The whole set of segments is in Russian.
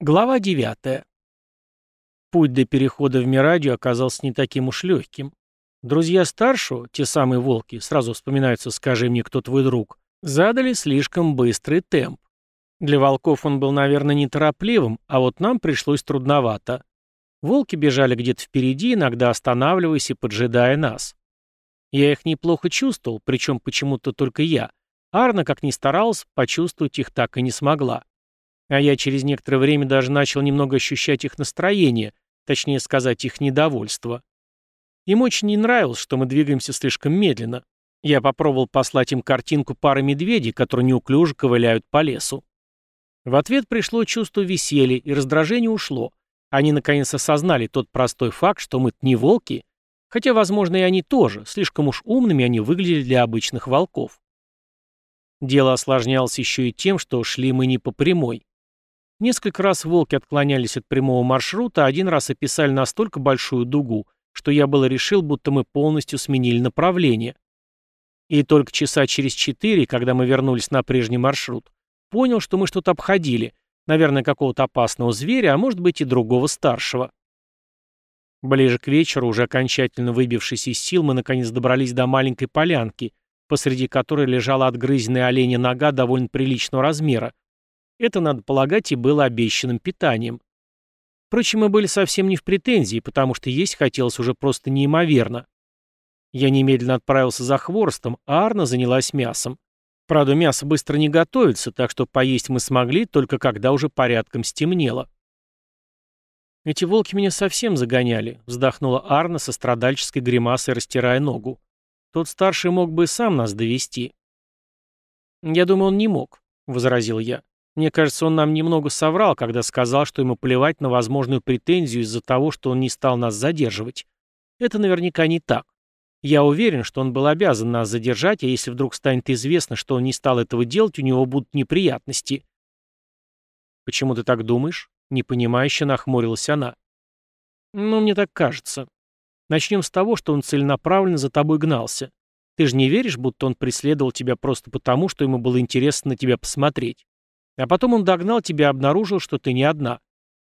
Глава 9. Путь до перехода в Мирадию оказался не таким уж легким. Друзья старшего, те самые волки, сразу вспоминаются «скажи мне, кто твой друг», задали слишком быстрый темп. Для волков он был, наверное, неторопливым, а вот нам пришлось трудновато. Волки бежали где-то впереди, иногда останавливаясь и поджидая нас. Я их неплохо чувствовал, причем почему-то только я. Арна, как ни старалась, почувствовать их так и не смогла. А я через некоторое время даже начал немного ощущать их настроение, точнее сказать, их недовольство. Им очень не нравилось, что мы двигаемся слишком медленно. Я попробовал послать им картинку пары медведей, которые неуклюже ковыляют по лесу. В ответ пришло чувство веселья, и раздражение ушло. Они наконец осознали тот простой факт, что мы не волки, хотя, возможно, и они тоже, слишком уж умными они выглядели для обычных волков. Дело осложнялось еще и тем, что шли мы не по прямой. Несколько раз волки отклонялись от прямого маршрута, один раз описали настолько большую дугу, что я было решил, будто мы полностью сменили направление. И только часа через четыре, когда мы вернулись на прежний маршрут, понял, что мы что-то обходили, наверное, какого-то опасного зверя, а может быть и другого старшего. Ближе к вечеру, уже окончательно выбившись из сил, мы наконец добрались до маленькой полянки, посреди которой лежала отгрызенная оленя нога довольно приличного размера, это, надо полагать, и было обещанным питанием. Впрочем, мы были совсем не в претензии, потому что есть хотелось уже просто неимоверно. Я немедленно отправился за хворостом, а Арна занялась мясом. Правда, мясо быстро не готовится, так что поесть мы смогли, только когда уже порядком стемнело. «Эти волки меня совсем загоняли», — вздохнула Арна со страдальческой гримасой, растирая ногу. «Тот старший мог бы сам нас довести. «Я думаю, он не мог», — возразил я. Мне кажется, он нам немного соврал, когда сказал, что ему плевать на возможную претензию из-за того, что он не стал нас задерживать. Это наверняка не так. Я уверен, что он был обязан нас задержать, а если вдруг станет известно, что он не стал этого делать, у него будут неприятности. «Почему ты так думаешь?» — непонимающе нахмурилась она. «Ну, мне так кажется. Начнем с того, что он целенаправленно за тобой гнался. Ты же не веришь, будто он преследовал тебя просто потому, что ему было интересно на тебя посмотреть? А потом он догнал тебя и обнаружил, что ты не одна.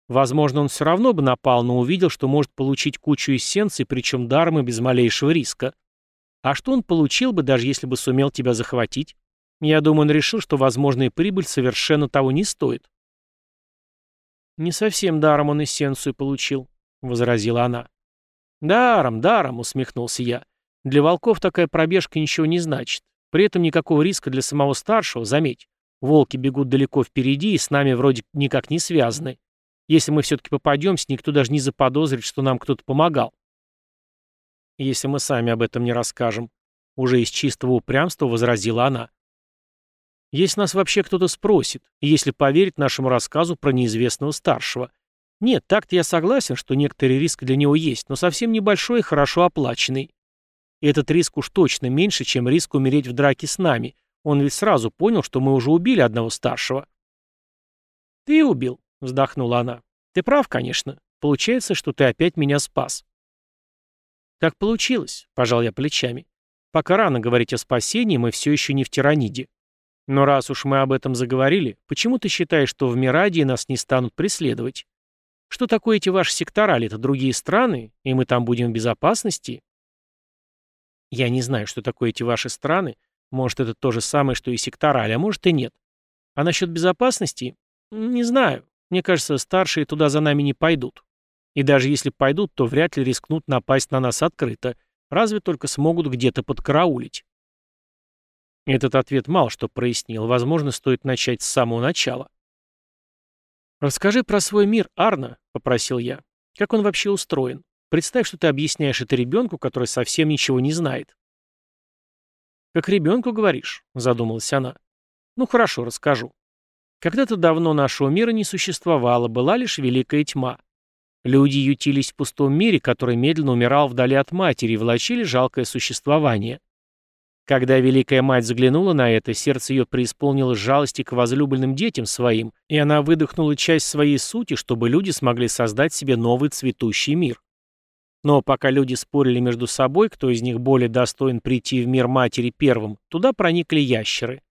Возможно, он все равно бы напал, но увидел, что может получить кучу эссенций, причем даром и без малейшего риска. А что он получил бы, даже если бы сумел тебя захватить? Я думаю, он решил, что возможная прибыль совершенно того не стоит. «Не совсем даром он эссенцию получил», — возразила она. «Даром, даром», — усмехнулся я. «Для волков такая пробежка ничего не значит. При этом никакого риска для самого старшего, заметь. Волки бегут далеко впереди и с нами вроде никак не связаны. Если мы все-таки попадемся, никто даже не заподозрит, что нам кто-то помогал. Если мы сами об этом не расскажем, уже из чистого упрямства возразила она. Если нас вообще кто-то спросит, и если поверить нашему рассказу про неизвестного старшего. Нет, так-то я согласен, что некоторый риск для него есть, но совсем небольшой и хорошо оплаченный. И этот риск уж точно меньше, чем риск умереть в драке с нами, он ведь сразу понял, что мы уже убили одного старшего. «Ты убил», — вздохнула она. «Ты прав, конечно. Получается, что ты опять меня спас». «Так получилось», — пожал я плечами. «Пока рано говорить о спасении, мы все еще не в тираниде. Но раз уж мы об этом заговорили, почему ты считаешь, что в Мирадии нас не станут преследовать? Что такое эти ваши секторали? Это другие страны, и мы там будем в безопасности?» «Я не знаю, что такое эти ваши страны, может, это то же самое, что и сектораль, а может и нет. А насчет безопасности? Не знаю. Мне кажется, старшие туда за нами не пойдут. И даже если пойдут, то вряд ли рискнут напасть на нас открыто. Разве только смогут где-то подкараулить. Этот ответ мало что прояснил. Возможно, стоит начать с самого начала. «Расскажи про свой мир, Арна», — попросил я. «Как он вообще устроен? Представь, что ты объясняешь это ребенку, который совсем ничего не знает». «Как ребенку говоришь?» — задумалась она. «Ну хорошо, расскажу. Когда-то давно нашего мира не существовало, была лишь великая тьма. Люди ютились в пустом мире, который медленно умирал вдали от матери и влачили жалкое существование. Когда Великая Мать заглянула на это, сердце ее преисполнилось жалости к возлюбленным детям своим, и она выдохнула часть своей сути, чтобы люди смогли создать себе новый цветущий мир. Но пока люди спорили между собой, кто из них более достоин прийти в мир матери первым, туда проникли ящеры.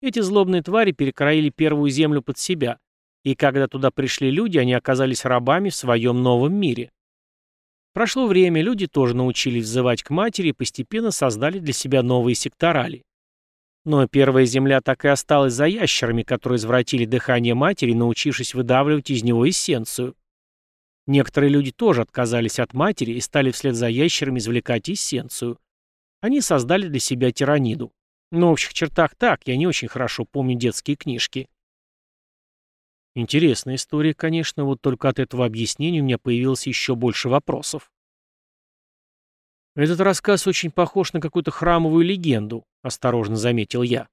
Эти злобные твари перекроили первую землю под себя. И когда туда пришли люди, они оказались рабами в своем новом мире. Прошло время, люди тоже научились взывать к матери и постепенно создали для себя новые секторали. Но первая земля так и осталась за ящерами, которые извратили дыхание матери, научившись выдавливать из него эссенцию. Некоторые люди тоже отказались от матери и стали вслед за ящерами извлекать эссенцию. Они создали для себя тираниду. Но в общих чертах так, я не очень хорошо помню детские книжки. Интересная история, конечно, вот только от этого объяснения у меня появилось еще больше вопросов. «Этот рассказ очень похож на какую-то храмовую легенду», — осторожно заметил я.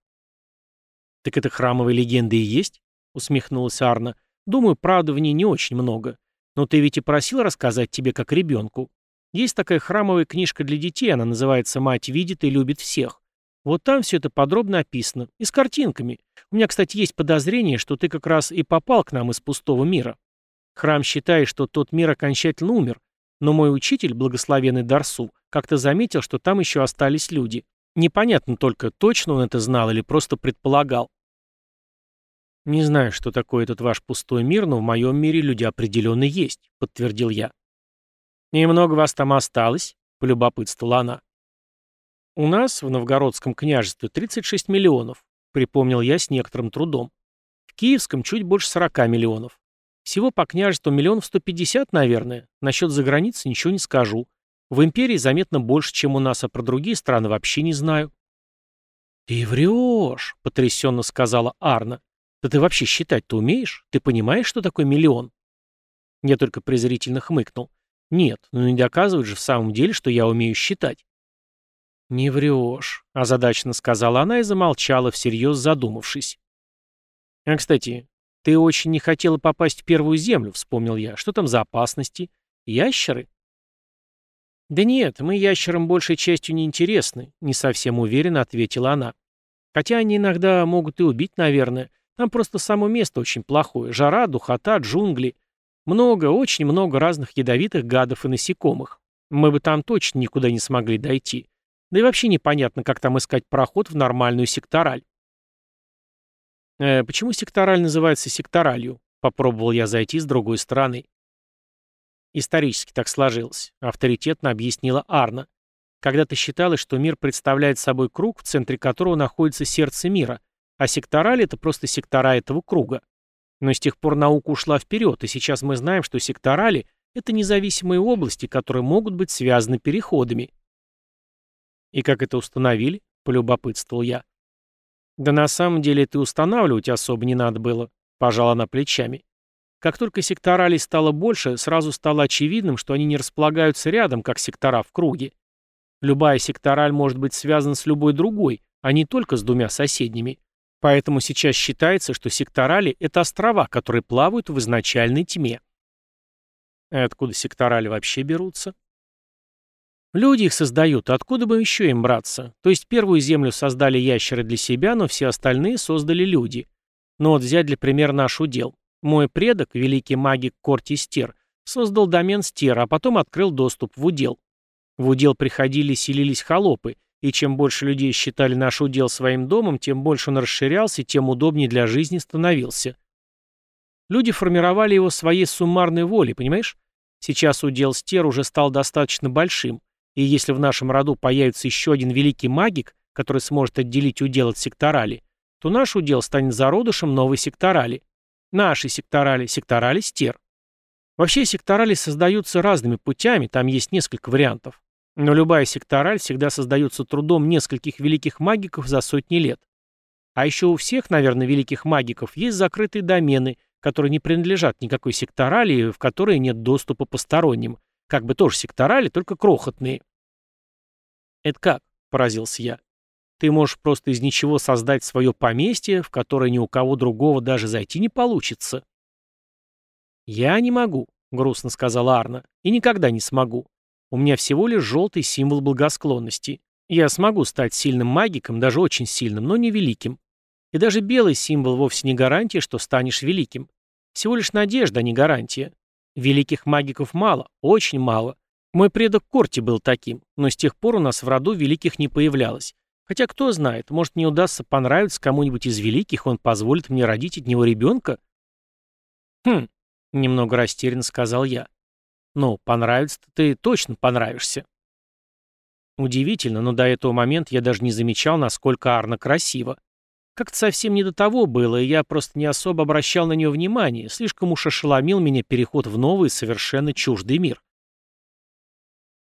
«Так это храмовая легенда и есть?» — усмехнулась Арна. «Думаю, правда в ней не очень много. Но ты ведь и просил рассказать тебе как ребенку. Есть такая храмовая книжка для детей, она называется «Мать видит и любит всех». Вот там все это подробно описано. И с картинками. У меня, кстати, есть подозрение, что ты как раз и попал к нам из пустого мира. Храм считает, что тот мир окончательно умер. Но мой учитель, благословенный Дарсу, как-то заметил, что там еще остались люди. Непонятно только, точно он это знал или просто предполагал. «Не знаю, что такое этот ваш пустой мир, но в моем мире люди определенно есть», — подтвердил я. «Немного вас там осталось?» — полюбопытствовала она. «У нас в Новгородском княжестве 36 миллионов», — припомнил я с некоторым трудом. «В Киевском чуть больше 40 миллионов. Всего по княжеству миллионов 150, наверное. Насчет заграницы ничего не скажу. В империи заметно больше, чем у нас, а про другие страны вообще не знаю». «Ты врешь», — потрясенно сказала Арна. Да ты вообще считать-то умеешь? Ты понимаешь, что такое миллион? Я только презрительно хмыкнул. Нет, ну не доказывает же в самом деле, что я умею считать. «Не врешь», — озадаченно сказала она и замолчала, всерьез задумавшись. «А, кстати, ты очень не хотела попасть в первую землю», — вспомнил я. «Что там за опасности? Ящеры?» «Да нет, мы ящерам большей частью не интересны», — не совсем уверенно ответила она. «Хотя они иногда могут и убить, наверное. Там просто само место очень плохое. Жара, духота, джунгли. Много, очень много разных ядовитых гадов и насекомых. Мы бы там точно никуда не смогли дойти. Да и вообще непонятно, как там искать проход в нормальную сектораль. Э, почему сектораль называется секторалью? Попробовал я зайти с другой стороны. Исторически так сложилось, авторитетно объяснила Арна. Когда-то считалось, что мир представляет собой круг, в центре которого находится сердце мира, а секторали — это просто сектора этого круга. Но с тех пор наука ушла вперед, и сейчас мы знаем, что секторали — это независимые области, которые могут быть связаны переходами. «И как это установили?» — полюбопытствовал я. «Да на самом деле это устанавливать особо не надо было», — пожала она плечами. Как только секторалей стало больше, сразу стало очевидным, что они не располагаются рядом, как сектора в круге. Любая сектораль может быть связана с любой другой, а не только с двумя соседними. Поэтому сейчас считается, что секторали — это острова, которые плавают в изначальной тьме. А откуда секторали вообще берутся? Люди их создают, откуда бы еще им браться? То есть первую землю создали ящеры для себя, но все остальные создали люди. Но вот взять для примера наш удел. Мой предок, великий магик Кортистер, создал домен Стера, а потом открыл доступ в удел. В удел приходили и селились холопы — и чем больше людей считали наш удел своим домом, тем больше он расширялся, тем удобнее для жизни становился. Люди формировали его своей суммарной волей, понимаешь? Сейчас удел стер уже стал достаточно большим, и если в нашем роду появится еще один великий магик, который сможет отделить удел от секторали, то наш удел станет зародышем новой секторали. Наши секторали, секторали стер. Вообще секторали создаются разными путями, там есть несколько вариантов. Но любая сектораль всегда создается трудом нескольких великих магиков за сотни лет. А еще у всех, наверное, великих магиков есть закрытые домены, которые не принадлежат никакой секторали и в которые нет доступа посторонним. Как бы тоже секторали, только крохотные. «Это как?» — поразился я. «Ты можешь просто из ничего создать свое поместье, в которое ни у кого другого даже зайти не получится». «Я не могу», — грустно сказала Арна, — «и никогда не смогу. У меня всего лишь желтый символ благосклонности. Я смогу стать сильным магиком, даже очень сильным, но не великим. И даже белый символ вовсе не гарантия, что станешь великим. Всего лишь надежда, а не гарантия. Великих магиков мало, очень мало. Мой предок Корти был таким, но с тех пор у нас в роду великих не появлялось. Хотя кто знает, может мне удастся понравиться кому-нибудь из великих, он позволит мне родить от него ребенка? «Хм», — немного растерянно сказал я. «Ну, понравится-то ты точно понравишься». Удивительно, но до этого момента я даже не замечал, насколько Арна красива. Как-то совсем не до того было, и я просто не особо обращал на нее внимание, слишком уж ошеломил меня переход в новый, совершенно чуждый мир.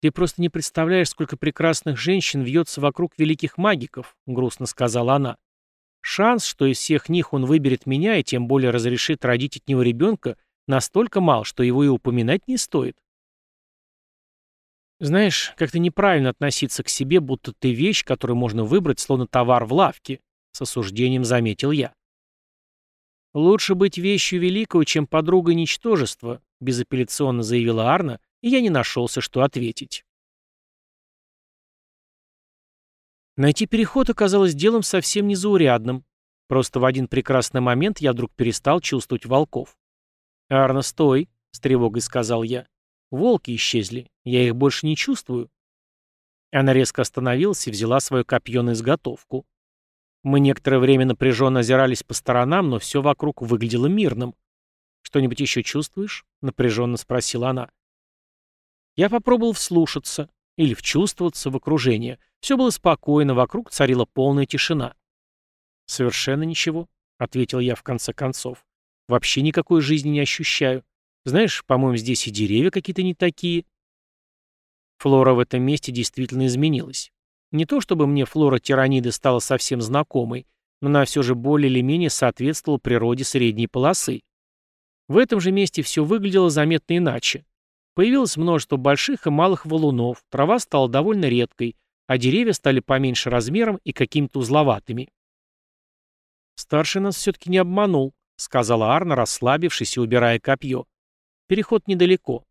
«Ты просто не представляешь, сколько прекрасных женщин вьется вокруг великих магиков», — грустно сказала она. «Шанс, что из всех них он выберет меня и тем более разрешит родить от него ребенка, настолько мал, что его и упоминать не стоит. Знаешь, как-то неправильно относиться к себе, будто ты вещь, которую можно выбрать, словно товар в лавке, с осуждением заметил я. Лучше быть вещью великого, чем подругой ничтожества, безапелляционно заявила Арна, и я не нашелся, что ответить. Найти переход оказалось делом совсем незаурядным. Просто в один прекрасный момент я вдруг перестал чувствовать волков. «Арна, стой!» — с тревогой сказал я. Волки исчезли. Я их больше не чувствую. Она резко остановилась и взяла свое копье на изготовку. Мы некоторое время напряженно озирались по сторонам, но все вокруг выглядело мирным. «Что-нибудь еще чувствуешь?» — напряженно спросила она. Я попробовал вслушаться или вчувствоваться в окружение. Все было спокойно, вокруг царила полная тишина. «Совершенно ничего», — ответил я в конце концов. «Вообще никакой жизни не ощущаю. Знаешь, по-моему, здесь и деревья какие-то не такие. Флора в этом месте действительно изменилась. Не то чтобы мне флора тираниды стала совсем знакомой, но она все же более или менее соответствовала природе средней полосы. В этом же месте все выглядело заметно иначе. Появилось множество больших и малых валунов, трава стала довольно редкой, а деревья стали поменьше размером и какими-то узловатыми. «Старший нас все-таки не обманул», — сказала Арна, расслабившись и убирая копье. Переход недалеко.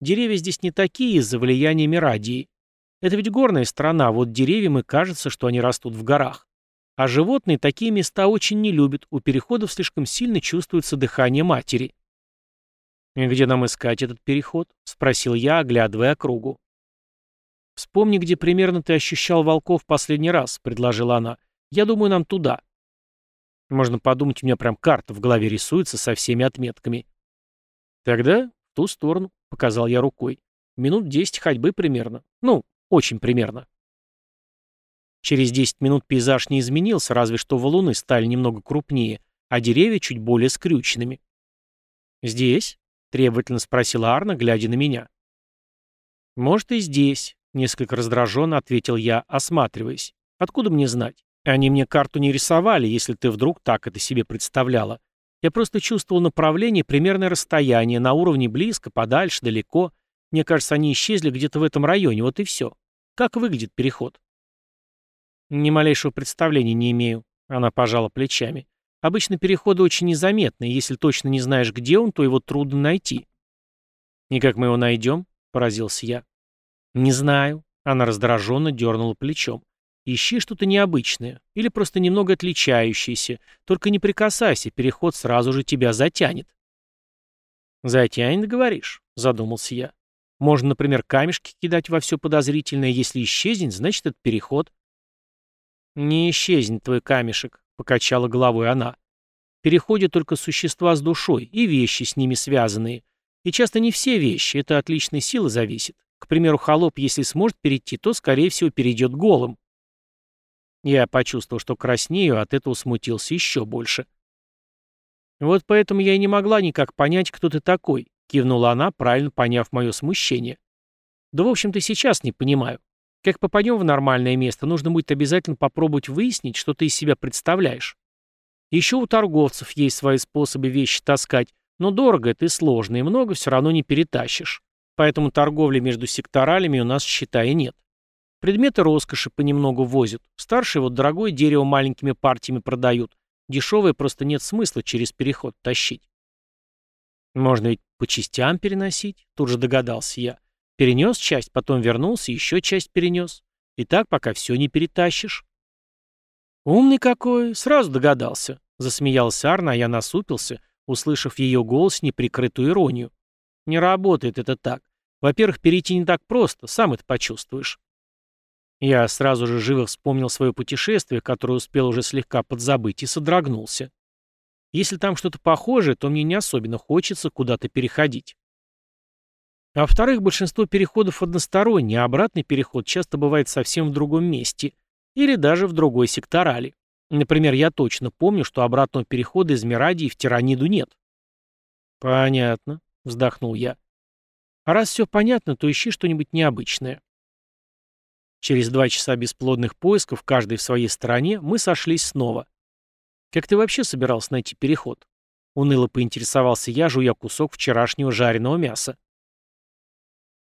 Деревья здесь не такие из-за влияния Мирадии. Это ведь горная страна, вот деревьям и кажется, что они растут в горах. А животные такие места очень не любят, у переходов слишком сильно чувствуется дыхание матери. «И где нам искать этот переход?» — спросил я, оглядывая округу. «Вспомни, где примерно ты ощущал волков последний раз», — предложила она. «Я думаю, нам туда». Можно подумать, у меня прям карта в голове рисуется со всеми отметками. «Тогда в ту сторону», — показал я рукой. «Минут десять ходьбы примерно. Ну, очень примерно». Через десять минут пейзаж не изменился, разве что валуны стали немного крупнее, а деревья чуть более скрюченными. «Здесь?» — требовательно спросила Арна, глядя на меня. «Может, и здесь», — несколько раздраженно ответил я, осматриваясь. «Откуда мне знать? Они мне карту не рисовали, если ты вдруг так это себе представляла. Я просто чувствовал направление, примерное расстояние, на уровне близко, подальше, далеко. Мне кажется, они исчезли где-то в этом районе, вот и все. Как выглядит переход? Ни малейшего представления не имею. Она пожала плечами. Обычно переходы очень незаметны, если точно не знаешь, где он, то его трудно найти. «И как мы его найдем?» — поразился я. «Не знаю». Она раздраженно дернула плечом. Ищи что-то необычное или просто немного отличающееся. Только не прикасайся, переход сразу же тебя затянет. «Затянет, говоришь?» — задумался я. «Можно, например, камешки кидать во все подозрительное. Если исчезнет, значит, это переход». «Не исчезнет твой камешек», — покачала головой она. «Переходят только существа с душой и вещи с ними связанные. И часто не все вещи, это от личной силы зависит. К примеру, холоп, если сможет перейти, то, скорее всего, перейдет голым. Я почувствовал, что краснею, а от этого смутился еще больше. «Вот поэтому я и не могла никак понять, кто ты такой», — кивнула она, правильно поняв мое смущение. «Да, в общем-то, сейчас не понимаю. Как попадем в нормальное место, нужно будет обязательно попробовать выяснить, что ты из себя представляешь. Еще у торговцев есть свои способы вещи таскать, но дорого это и сложно, и много все равно не перетащишь. Поэтому торговли между секторалями у нас, считай, нет. Предметы роскоши понемногу возят. Старшие вот дорогое дерево маленькими партиями продают. Дешевое просто нет смысла через переход тащить. Можно ведь по частям переносить, тут же догадался я. Перенес часть, потом вернулся, еще часть перенес. И так, пока все не перетащишь. Умный какой, сразу догадался. Засмеялся Арна, а я насупился, услышав в ее голос неприкрытую иронию. Не работает это так. Во-первых, перейти не так просто, сам это почувствуешь. Я сразу же живо вспомнил свое путешествие, которое успел уже слегка подзабыть, и содрогнулся. Если там что-то похожее, то мне не особенно хочется куда-то переходить. А во-вторых, большинство переходов односторонние, а обратный переход часто бывает совсем в другом месте или даже в другой секторали. Например, я точно помню, что обратного перехода из Мирадии в Тираниду нет. «Понятно», — вздохнул я. «А раз все понятно, то ищи что-нибудь необычное». Через два часа бесплодных поисков, каждый в своей стороне, мы сошлись снова. «Как ты вообще собирался найти переход?» Уныло поинтересовался я, жуя кусок вчерашнего жареного мяса.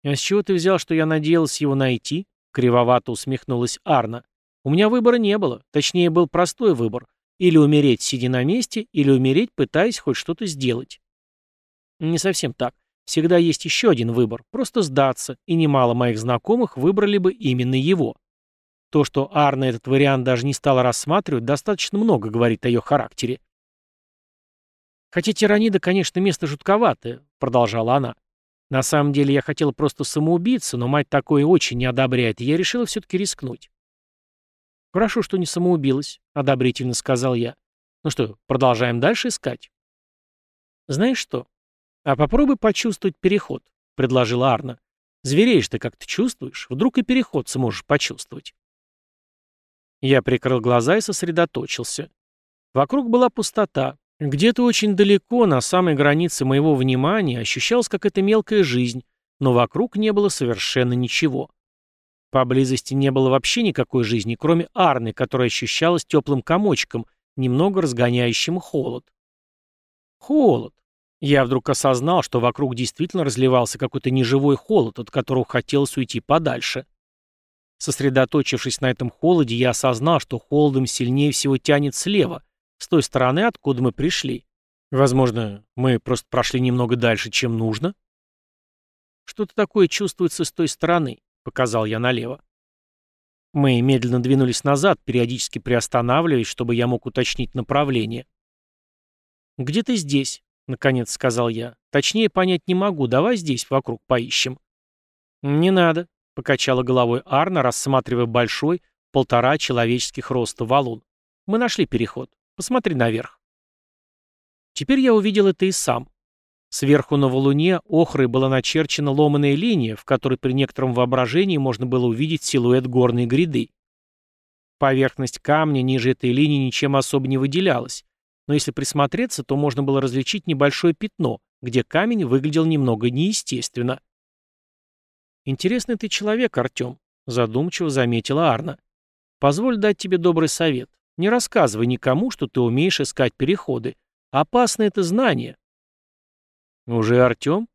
«А с чего ты взял, что я надеялась его найти?» Кривовато усмехнулась Арна. «У меня выбора не было. Точнее, был простой выбор. Или умереть, сидя на месте, или умереть, пытаясь хоть что-то сделать». Не совсем так. Всегда есть еще один выбор – просто сдаться, и немало моих знакомых выбрали бы именно его. То, что Арна этот вариант даже не стала рассматривать, достаточно много говорит о ее характере. «Хотя тиранида, конечно, место жутковатое», — продолжала она. «На самом деле я хотела просто самоубиться, но мать такое очень не одобряет, и я решила все-таки рискнуть». «Хорошо, что не самоубилась», — одобрительно сказал я. «Ну что, продолжаем дальше искать?» «Знаешь что? «А попробуй почувствовать переход», — предложила Арна. «Звереешь ты как ты чувствуешь, вдруг и переход сможешь почувствовать». Я прикрыл глаза и сосредоточился. Вокруг была пустота. Где-то очень далеко, на самой границе моего внимания, ощущалась какая-то мелкая жизнь, но вокруг не было совершенно ничего. Поблизости не было вообще никакой жизни, кроме Арны, которая ощущалась теплым комочком, немного разгоняющим холод. Холод. Я вдруг осознал, что вокруг действительно разливался какой-то неживой холод, от которого хотелось уйти подальше. Сосредоточившись на этом холоде, я осознал, что холодом сильнее всего тянет слева, с той стороны, откуда мы пришли. Возможно, мы просто прошли немного дальше, чем нужно? Что-то такое чувствуется с той стороны, показал я налево. Мы медленно двинулись назад, периодически приостанавливаясь, чтобы я мог уточнить направление. «Где-то здесь», наконец сказал я. Точнее понять не могу, давай здесь вокруг поищем. Не надо, покачала головой Арна, рассматривая большой, полтора человеческих роста валун. Мы нашли переход. Посмотри наверх. Теперь я увидел это и сам. Сверху на валуне охрой была начерчена ломаная линия, в которой при некотором воображении можно было увидеть силуэт горной гряды. Поверхность камня ниже этой линии ничем особо не выделялась, но если присмотреться, то можно было различить небольшое пятно, где камень выглядел немного неестественно. «Интересный ты человек, Артем», — задумчиво заметила Арна. «Позволь дать тебе добрый совет. Не рассказывай никому, что ты умеешь искать переходы. Опасно это знание». «Уже Артем?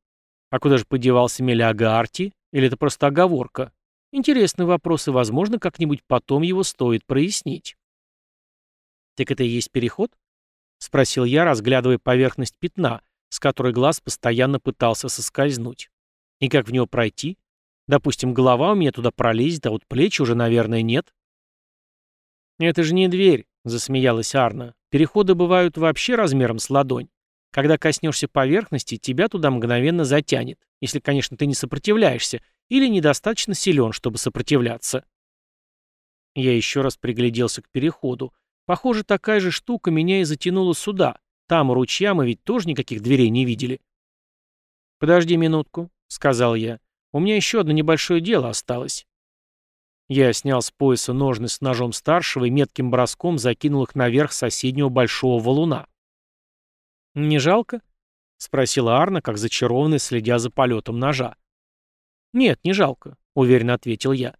А куда же подевался Меляга Арти? Или это просто оговорка? Интересный вопрос, и, возможно, как-нибудь потом его стоит прояснить». «Так это и есть переход?» — спросил я, разглядывая поверхность пятна, с которой глаз постоянно пытался соскользнуть. «И как в него пройти? Допустим, голова у меня туда пролезет, а вот плечи уже, наверное, нет». «Это же не дверь», — засмеялась Арна. «Переходы бывают вообще размером с ладонь. Когда коснешься поверхности, тебя туда мгновенно затянет, если, конечно, ты не сопротивляешься или недостаточно силен, чтобы сопротивляться». Я еще раз пригляделся к переходу. Похоже, такая же штука меня и затянула сюда. Там, у ручья, мы ведь тоже никаких дверей не видели. «Подожди минутку», — сказал я. «У меня еще одно небольшое дело осталось». Я снял с пояса ножны с ножом старшего и метким броском закинул их наверх соседнего большого валуна. «Не жалко?» — спросила Арна, как зачарованный, следя за полетом ножа. «Нет, не жалко», — уверенно ответил я.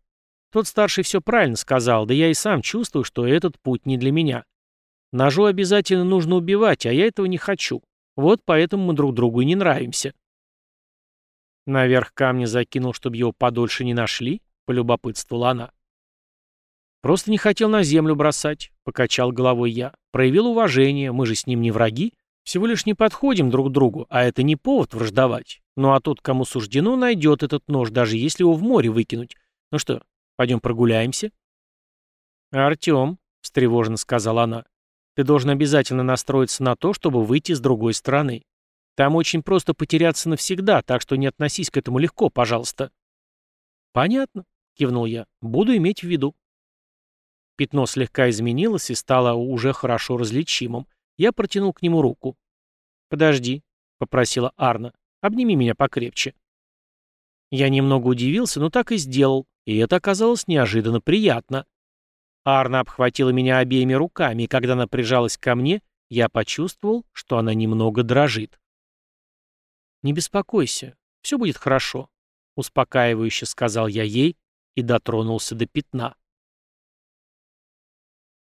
Тот старший все правильно сказал, да я и сам чувствую, что этот путь не для меня. Ножу обязательно нужно убивать, а я этого не хочу. Вот поэтому мы друг другу и не нравимся. Наверх камня закинул, чтобы его подольше не нашли, полюбопытствовала она. Просто не хотел на землю бросать, покачал головой я. Проявил уважение, мы же с ним не враги. Всего лишь не подходим друг другу, а это не повод враждовать. Ну а тот, кому суждено, найдет этот нож, даже если его в море выкинуть. Ну что, Пойдем прогуляемся?» «Артем», — встревоженно сказала она, — «ты должен обязательно настроиться на то, чтобы выйти с другой стороны. Там очень просто потеряться навсегда, так что не относись к этому легко, пожалуйста». «Понятно», — кивнул я, — «буду иметь в виду». Пятно слегка изменилось и стало уже хорошо различимым, Я протянул к нему руку. «Подожди», — попросила Арна. «Обними меня покрепче». Я немного удивился, но так и сделал, и это оказалось неожиданно приятно. Арна обхватила меня обеими руками, и когда она прижалась ко мне, я почувствовал, что она немного дрожит. «Не беспокойся, все будет хорошо», — успокаивающе сказал я ей и дотронулся до пятна.